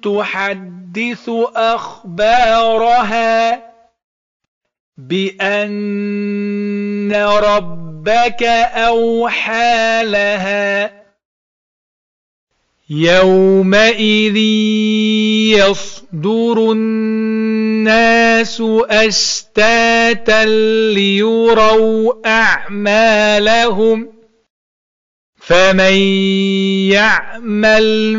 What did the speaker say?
تحدث أخبارها بأن ربك أوحى لها يومئذ يصدر الناس أشتاتا ليروا أعمالهم فمن يعمل